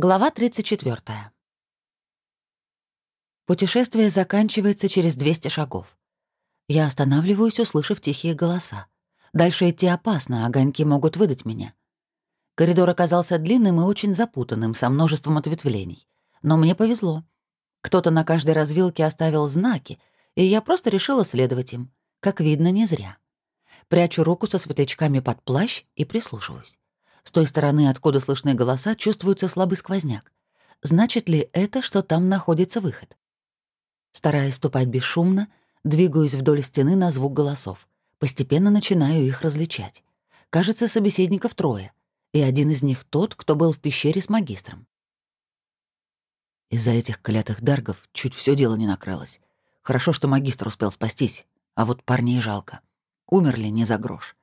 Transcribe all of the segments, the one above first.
Глава 34. Путешествие заканчивается через 200 шагов. Я останавливаюсь, услышав тихие голоса. Дальше идти опасно, огоньки могут выдать меня. Коридор оказался длинным и очень запутанным, со множеством ответвлений. Но мне повезло. Кто-то на каждой развилке оставил знаки, и я просто решила следовать им. Как видно, не зря. Прячу руку со светлячками под плащ и прислушиваюсь. С той стороны, откуда слышны голоса, чувствуется слабый сквозняк. Значит ли это, что там находится выход? Стараясь ступать бесшумно, двигаюсь вдоль стены на звук голосов. Постепенно начинаю их различать. Кажется, собеседников трое, и один из них тот, кто был в пещере с магистром. Из-за этих клятых даргов чуть все дело не накрылось. Хорошо, что магистр успел спастись, а вот парней жалко. Умерли не за грош.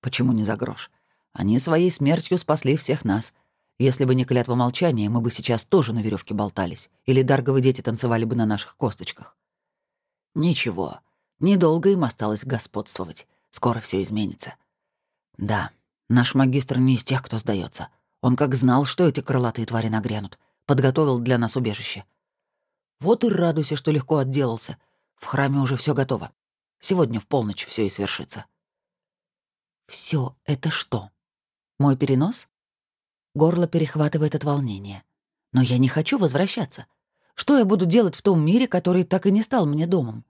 Почему не за грош? Они своей смертью спасли всех нас. Если бы не клятва молчания, мы бы сейчас тоже на веревке болтались, или дарговые дети танцевали бы на наших косточках. Ничего, недолго им осталось господствовать. Скоро все изменится. Да, наш магистр не из тех, кто сдается. Он как знал, что эти крылатые твари нагрянут. Подготовил для нас убежище. Вот и радуйся, что легко отделался. В храме уже все готово. Сегодня в полночь все и свершится. Все это что? Мой перенос? Горло перехватывает от волнения. Но я не хочу возвращаться. Что я буду делать в том мире, который так и не стал мне домом?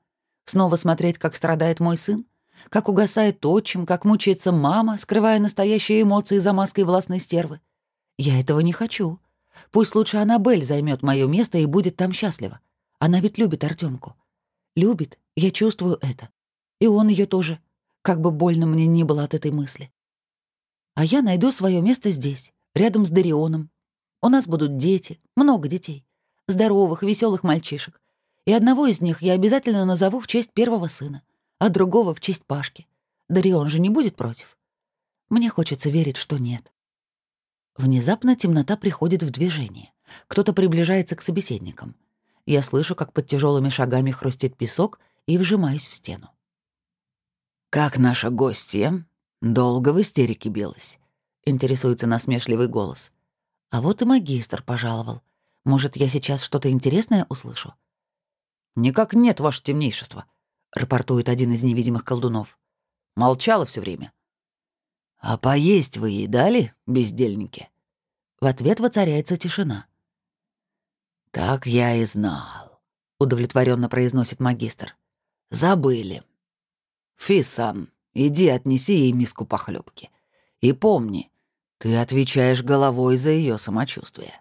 Снова смотреть, как страдает мой сын? Как угасает отчим, как мучается мама, скрывая настоящие эмоции за маской властной стервы? Я этого не хочу. Пусть лучше Аннабель займет мое место и будет там счастлива. Она ведь любит Артемку. Любит, я чувствую это. И он ее тоже, как бы больно мне ни было от этой мысли. А я найду свое место здесь, рядом с Дарионом. У нас будут дети, много детей. Здоровых, веселых мальчишек. И одного из них я обязательно назову в честь первого сына, а другого в честь Пашки. Дарион же не будет против. Мне хочется верить, что нет. Внезапно темнота приходит в движение. Кто-то приближается к собеседникам. Я слышу, как под тяжелыми шагами хрустит песок, и вжимаюсь в стену. «Как наша гостья?» «Долго в истерике билась», — интересуется насмешливый голос. «А вот и магистр пожаловал. Может, я сейчас что-то интересное услышу?» «Никак нет, ваше темнейшество», — рапортует один из невидимых колдунов. «Молчала все время». «А поесть вы ей дали, бездельники?» В ответ воцаряется тишина. «Так я и знал», — удовлетворенно произносит магистр. «Забыли. Фисан, Иди отнеси ей миску похлебки. И помни, ты отвечаешь головой за ее самочувствие.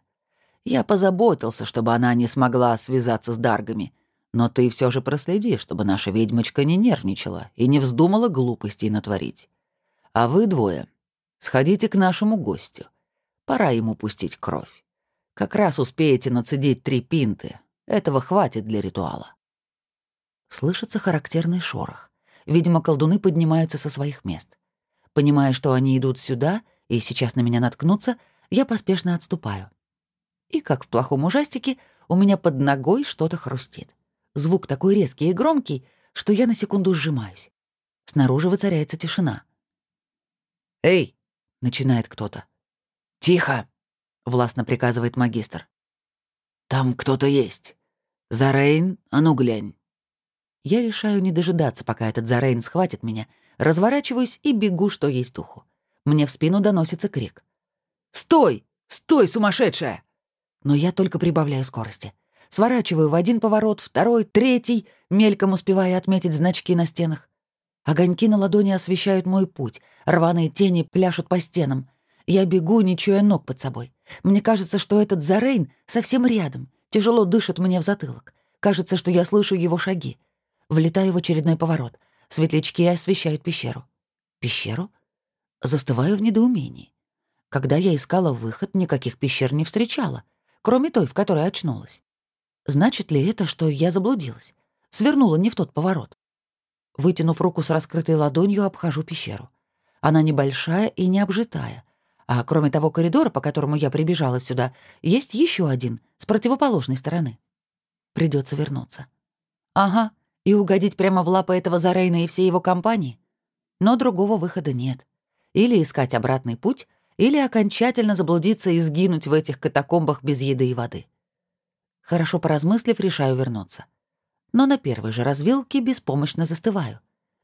Я позаботился, чтобы она не смогла связаться с даргами, но ты все же проследи, чтобы наша ведьмочка не нервничала и не вздумала глупостей натворить. А вы двое сходите к нашему гостю. Пора ему пустить кровь. Как раз успеете нацедить три пинты. Этого хватит для ритуала. Слышится характерный шорох. Видимо, колдуны поднимаются со своих мест. Понимая, что они идут сюда и сейчас на меня наткнутся, я поспешно отступаю. И, как в плохом ужастике, у меня под ногой что-то хрустит. Звук такой резкий и громкий, что я на секунду сжимаюсь. Снаружи воцаряется тишина. «Эй!» — начинает кто-то. «Тихо!» — властно приказывает магистр. «Там кто-то есть. Зарейн, а ну глянь». Я решаю не дожидаться, пока этот Зарейн схватит меня, разворачиваюсь и бегу, что есть духу. Мне в спину доносится крик. «Стой! Стой, сумасшедшая!» Но я только прибавляю скорости. Сворачиваю в один поворот, второй, третий, мельком успевая отметить значки на стенах. Огоньки на ладони освещают мой путь, рваные тени пляшут по стенам. Я бегу, не чуя ног под собой. Мне кажется, что этот Зарейн совсем рядом, тяжело дышит мне в затылок. Кажется, что я слышу его шаги. Влетаю в очередной поворот. Светлячки освещают пещеру. Пещеру? Застываю в недоумении. Когда я искала выход, никаких пещер не встречала, кроме той, в которой очнулась. Значит ли это, что я заблудилась? Свернула не в тот поворот. Вытянув руку с раскрытой ладонью, обхожу пещеру. Она небольшая и не обжитая. А кроме того коридора, по которому я прибежала сюда, есть еще один, с противоположной стороны. Придется вернуться. Ага, и угодить прямо в лапы этого Зарейна и всей его компании? Но другого выхода нет. Или искать обратный путь, или окончательно заблудиться и сгинуть в этих катакомбах без еды и воды. Хорошо поразмыслив, решаю вернуться. Но на первой же развилке беспомощно застываю.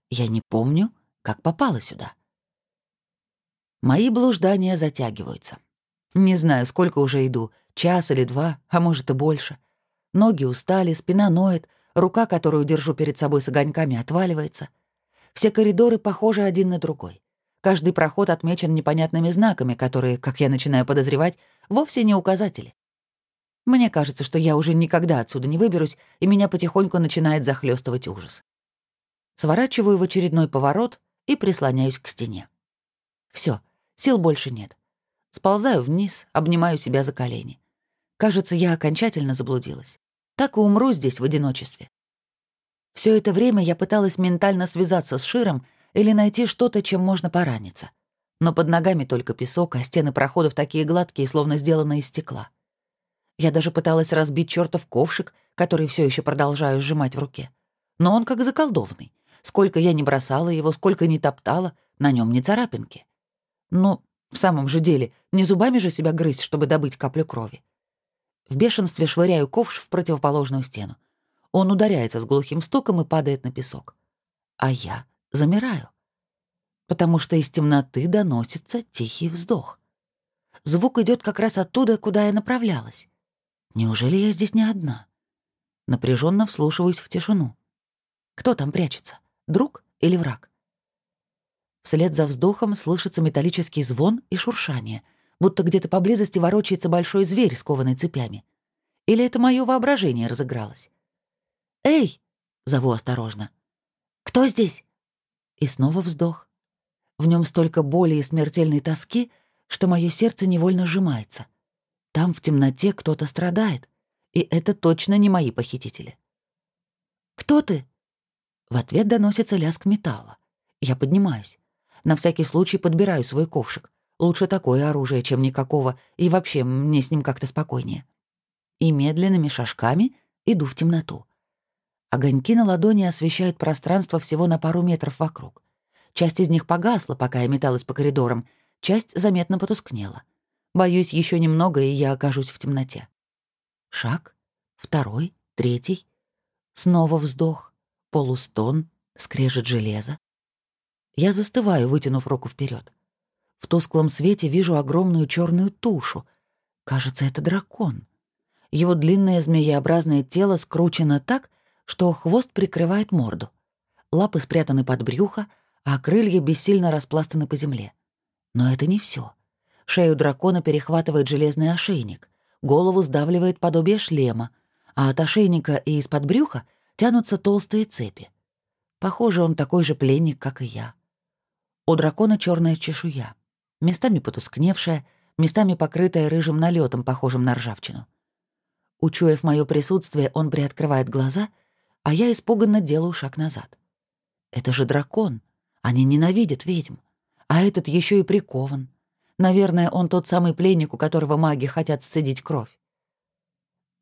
Я не помню, как попала сюда. Мои блуждания затягиваются. Не знаю, сколько уже иду, час или два, а может и больше. Ноги устали, спина ноет, рука, которую держу перед собой с огоньками, отваливается. Все коридоры похожи один на другой. Каждый проход отмечен непонятными знаками, которые, как я начинаю подозревать, вовсе не указатели. Мне кажется, что я уже никогда отсюда не выберусь, и меня потихоньку начинает захлестывать ужас. Сворачиваю в очередной поворот и прислоняюсь к стене. Все, сил больше нет. Сползаю вниз, обнимаю себя за колени. Кажется, я окончательно заблудилась. Так и умру здесь в одиночестве. Все это время я пыталась ментально связаться с Широм или найти что-то, чем можно пораниться. Но под ногами только песок, а стены проходов такие гладкие, словно сделаны из стекла. Я даже пыталась разбить чертов ковшик, который все еще продолжаю сжимать в руке. Но он как заколдованный. Сколько я не бросала его, сколько не топтала, на нем не царапинки. Ну, в самом же деле, не зубами же себя грызть, чтобы добыть каплю крови. В бешенстве швыряю ковш в противоположную стену. Он ударяется с глухим стуком и падает на песок. А я замираю. Потому что из темноты доносится тихий вздох. Звук идет как раз оттуда, куда я направлялась. Неужели я здесь не одна? Напряженно вслушиваюсь в тишину. Кто там прячется? Друг или враг? Вслед за вздохом слышится металлический звон и шуршание, будто где-то поблизости ворочается большой зверь, скованный цепями. Или это мое воображение разыгралось? «Эй!» — зову осторожно. «Кто здесь?» И снова вздох. В нем столько боли и смертельной тоски, что мое сердце невольно сжимается. Там в темноте кто-то страдает, и это точно не мои похитители. «Кто ты?» В ответ доносится лязг металла. Я поднимаюсь. На всякий случай подбираю свой ковшик. Лучше такое оружие, чем никакого, и вообще мне с ним как-то спокойнее. И медленными шажками иду в темноту. Огоньки на ладони освещают пространство всего на пару метров вокруг. Часть из них погасла, пока я металась по коридорам, часть заметно потускнела. Боюсь, еще немного, и я окажусь в темноте. Шаг, второй, третий. Снова вздох, полустон, скрежет железа. Я застываю, вытянув руку вперед. В тусклом свете вижу огромную черную тушу. Кажется, это дракон. Его длинное змееобразное тело скручено так, что хвост прикрывает морду. Лапы спрятаны под брюхо, а крылья бессильно распластаны по земле. Но это не все. Шею дракона перехватывает железный ошейник, голову сдавливает подобие шлема, а от ошейника и из-под брюха тянутся толстые цепи. Похоже, он такой же пленник, как и я. У дракона черная чешуя, местами потускневшая, местами покрытая рыжим налетом, похожим на ржавчину. Учуяв мое присутствие, он приоткрывает глаза, а я испуганно делаю шаг назад. Это же дракон. Они ненавидят ведьм. А этот еще и прикован. Наверное, он тот самый пленник, у которого маги хотят сцедить кровь.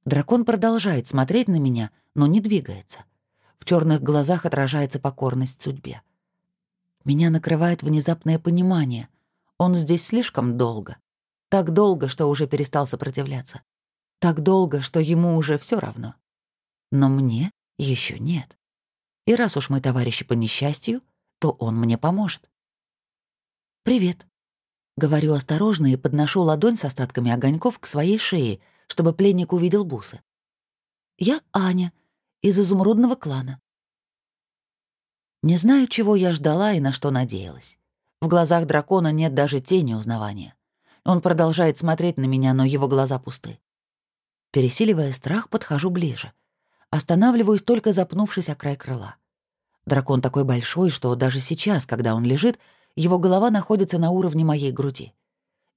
Дракон продолжает смотреть на меня, но не двигается. В черных глазах отражается покорность судьбе. Меня накрывает внезапное понимание. Он здесь слишком долго. Так долго, что уже перестал сопротивляться. Так долго, что ему уже все равно. Но мне еще нет. И раз уж мы товарищи по несчастью, то он мне поможет. «Привет», — говорю осторожно и подношу ладонь с остатками огоньков к своей шее, чтобы пленник увидел бусы. «Я Аня, из изумрудного клана. Не знаю, чего я ждала и на что надеялась. В глазах дракона нет даже тени узнавания. Он продолжает смотреть на меня, но его глаза пусты. Пересиливая страх, подхожу ближе. Останавливаюсь, только запнувшись о край крыла. Дракон такой большой, что даже сейчас, когда он лежит, его голова находится на уровне моей груди.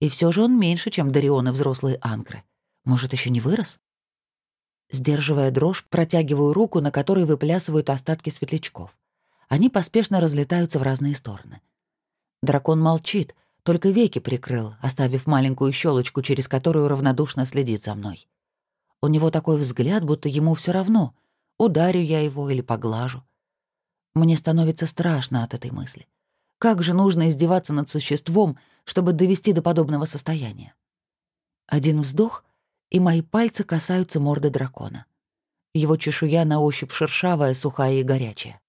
И все же он меньше, чем Дарионы взрослые анкры. Может, еще не вырос? Сдерживая дрожь, протягиваю руку, на которой выплясывают остатки светлячков. Они поспешно разлетаются в разные стороны. Дракон молчит, только веки прикрыл, оставив маленькую щелочку, через которую равнодушно следит за мной. У него такой взгляд, будто ему все равно, ударю я его или поглажу. Мне становится страшно от этой мысли. Как же нужно издеваться над существом, чтобы довести до подобного состояния? Один вздох, и мои пальцы касаются морды дракона. Его чешуя на ощупь шершавая, сухая и горячая.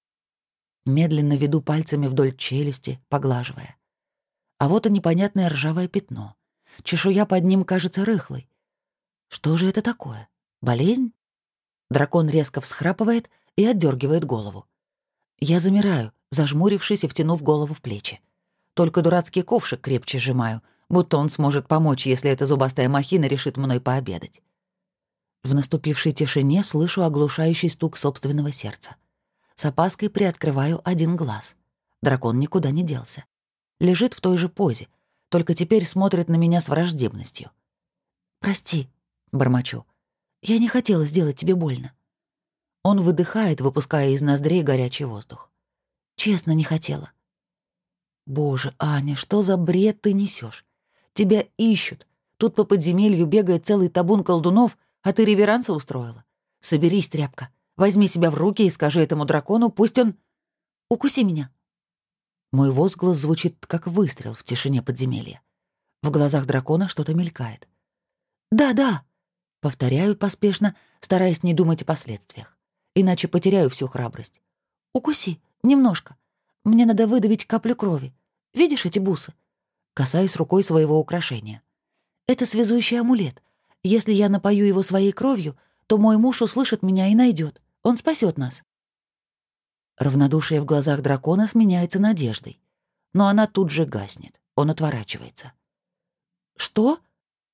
Медленно веду пальцами вдоль челюсти, поглаживая. А вот и непонятное ржавое пятно. Чешуя под ним кажется рыхлой. Что же это такое? Болезнь? Дракон резко всхрапывает и отдергивает голову. Я замираю, зажмурившись и втянув голову в плечи. Только дурацкий ковшик крепче сжимаю, будто он сможет помочь, если эта зубастая махина решит мной пообедать. В наступившей тишине слышу оглушающий стук собственного сердца. С опаской приоткрываю один глаз. Дракон никуда не делся. Лежит в той же позе, только теперь смотрит на меня с враждебностью. «Прости», — бормочу. «Я не хотела сделать тебе больно». Он выдыхает, выпуская из ноздрей горячий воздух. «Честно, не хотела». «Боже, Аня, что за бред ты несешь? Тебя ищут. Тут по подземелью бегает целый табун колдунов, а ты реверанса устроила. Соберись, тряпка. Возьми себя в руки и скажи этому дракону, пусть он... Укуси меня». Мой возглас звучит, как выстрел в тишине подземелья. В глазах дракона что-то мелькает. «Да, да», — повторяю поспешно, стараясь не думать о последствиях. Иначе потеряю всю храбрость. «Укуси, немножко. Мне надо выдавить каплю крови. Видишь эти бусы?» Касаюсь рукой своего украшения. «Это связующий амулет. Если я напою его своей кровью, то мой муж услышит меня и найдет. Он спасет нас. Равнодушие в глазах дракона сменяется надеждой. Но она тут же гаснет. Он отворачивается. «Что?»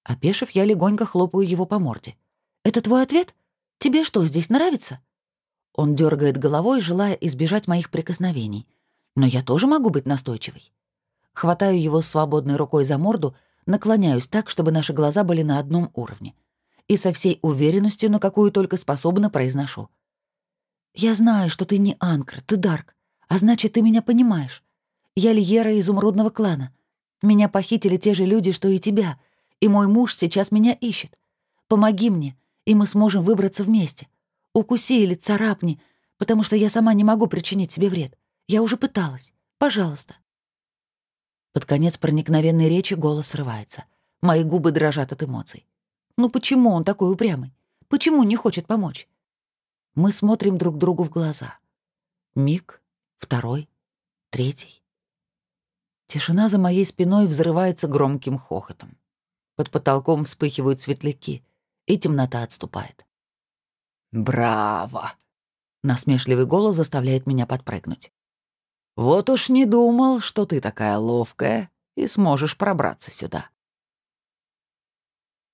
Опешив, я легонько хлопаю его по морде. «Это твой ответ? Тебе что, здесь нравится?» Он дергает головой, желая избежать моих прикосновений. Но я тоже могу быть настойчивой. Хватаю его свободной рукой за морду наклоняюсь так, чтобы наши глаза были на одном уровне. И со всей уверенностью, на какую только способна, произношу. «Я знаю, что ты не Анкр, ты Дарк, а значит, ты меня понимаешь. Я Льера из Изумрудного клана. Меня похитили те же люди, что и тебя, и мой муж сейчас меня ищет. Помоги мне, и мы сможем выбраться вместе. Укуси или царапни, потому что я сама не могу причинить себе вред. Я уже пыталась. Пожалуйста». Под конец проникновенной речи голос срывается. Мои губы дрожат от эмоций. Ну почему он такой упрямый? Почему не хочет помочь? Мы смотрим друг другу в глаза. Миг, второй, третий. Тишина за моей спиной взрывается громким хохотом. Под потолком вспыхивают светляки, и темнота отступает. «Браво!» — насмешливый голос заставляет меня подпрыгнуть. Вот уж не думал, что ты такая ловкая и сможешь пробраться сюда.